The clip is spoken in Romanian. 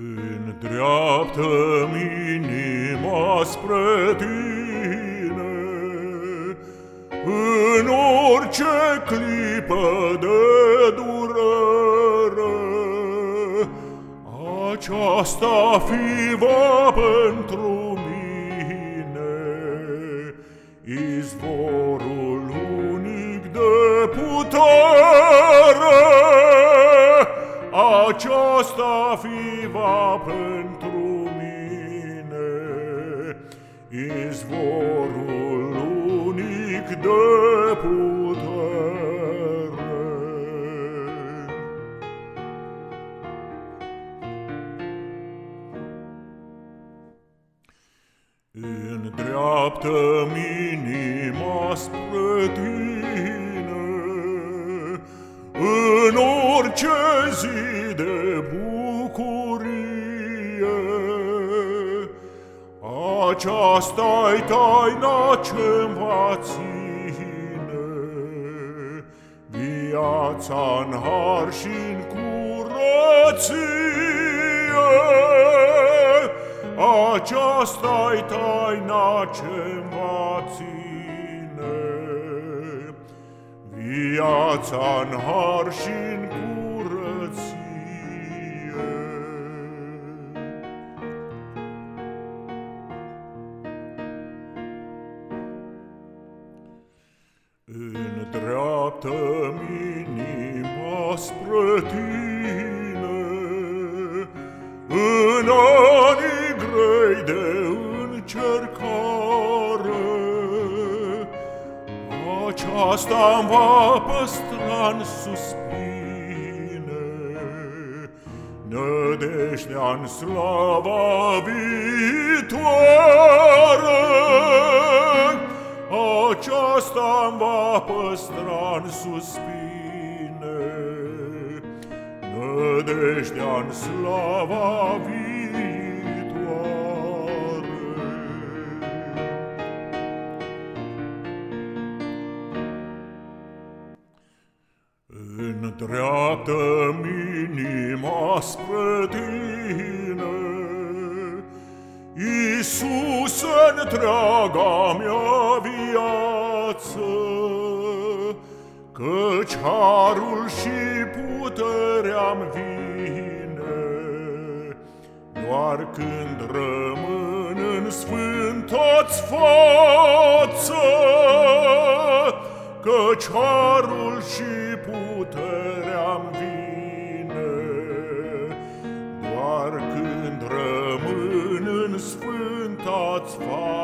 Îndreaptă inima spre tine În orice clipă de durere Aceasta fi va pentru mine. Izvorul unic de putere aceasta fi va pentru mine izvorul unic de putere. Îndreaptă-mi inima spre tine în orice zi de bucurie. Aceasta-i taina ce va ține viața în har și în curăție. Aceasta-i taina ce va ține viața în har și în curăție. Îndreaptă-mi inima spre tine În anii grei de încercare Aceasta-mi va păstra în suspine. Nădejdea-n slava viitoare aceasta-mi va păstra în suspine Nădejdea-n slava viitoare. Îndreaptă-mi inima spre tine, Iisus, întreaga mea Căci harul și puterea-mi vine, Doar când rămân în sfânta-ți față, Căci harul și puterea-mi vine, Doar când rămân în sfânta-ți față.